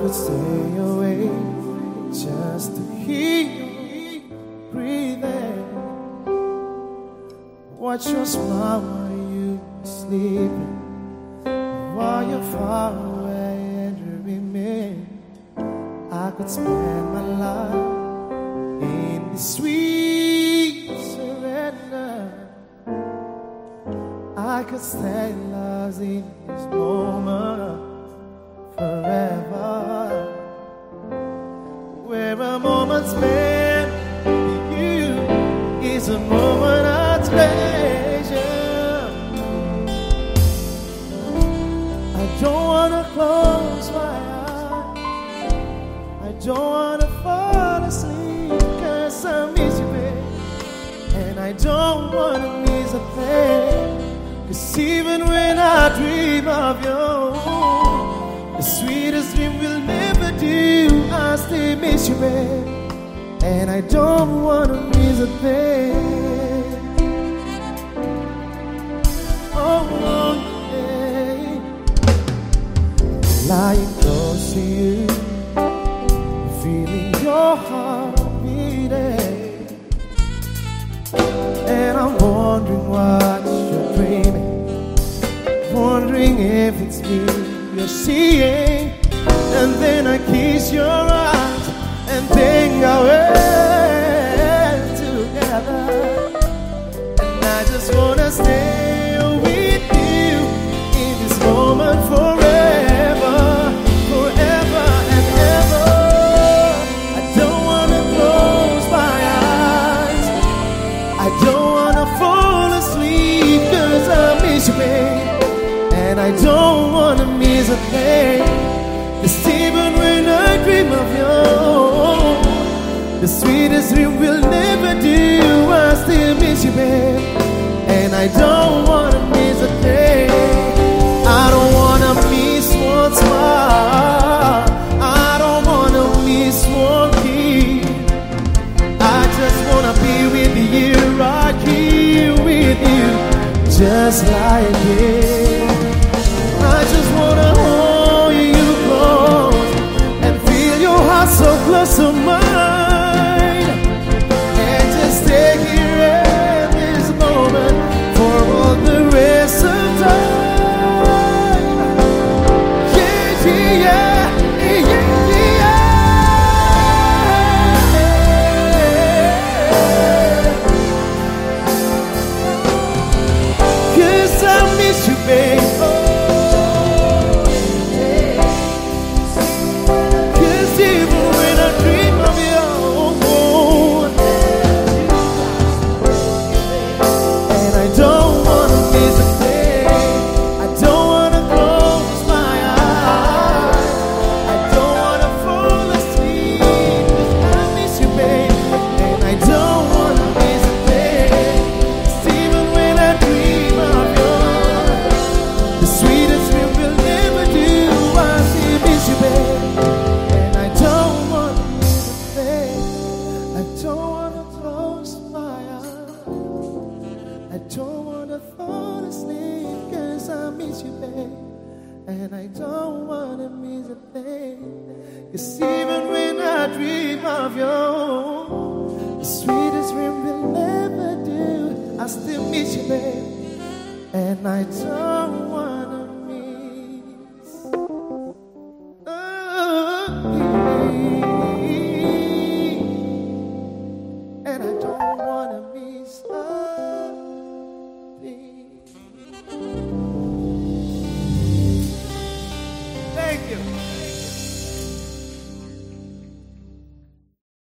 could stay away just to hear you breathing. Watch your smile while you sleeping, while you're far away and remain. I could spend my life in the sweet surrender. I could stay lost in wanna close my eyes. I don't wanna fall asleep cause I miss you, babe. And I don't wanna miss a thing. Cause even when I dream of you, the sweetest dream will never do. I still miss you, babe. And I don't wanna miss a thing. Lying close to you, feeling your heart beating. And I'm wondering what you're dreaming. Wondering if it's me you're seeing. And then I kiss your eyes and think our way wanna a thing. Cause even when I dream of you, the sweetest dream will never do. I still miss you, babe. And I don't wanna miss a thing. I don't wanna miss one smile. I don't wanna miss one kiss. I just wanna be with you, right here with you, just like this. So close don't wanna fall asleep cause I miss you, babe. And I don't wanna miss a thing. Cause even when I dream of you, the sweetest dream will never do. I still miss you, babe. And I don't